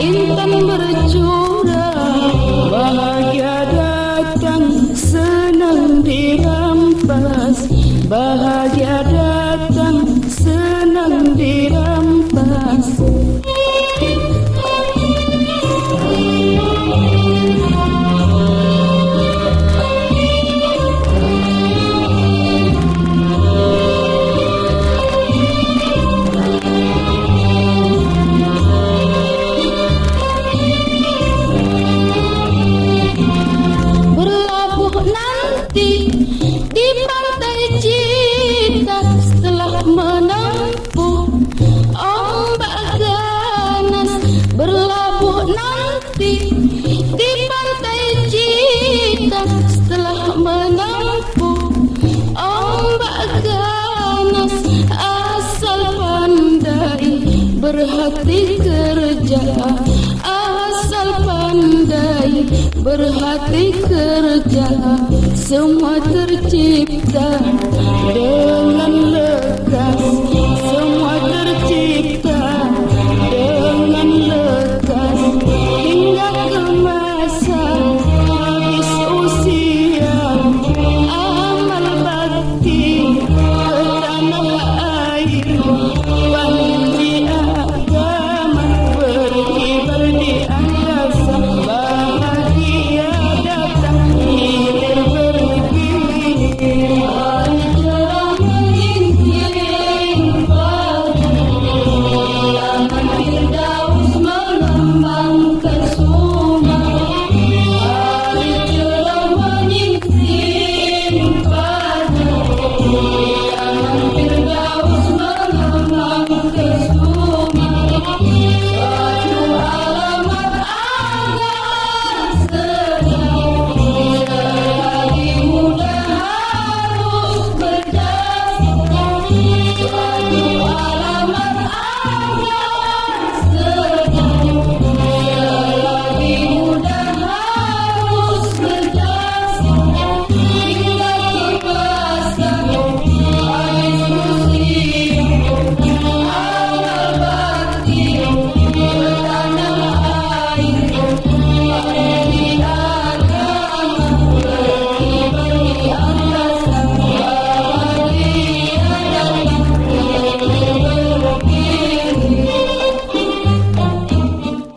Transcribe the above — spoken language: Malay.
intan bercura bahagia datang senang dirampas bahagia hati di pantai cinta setelah menempuh ombak ganas asal pandai berhati kerja asal pandai berhati kerja semua tercipta dengan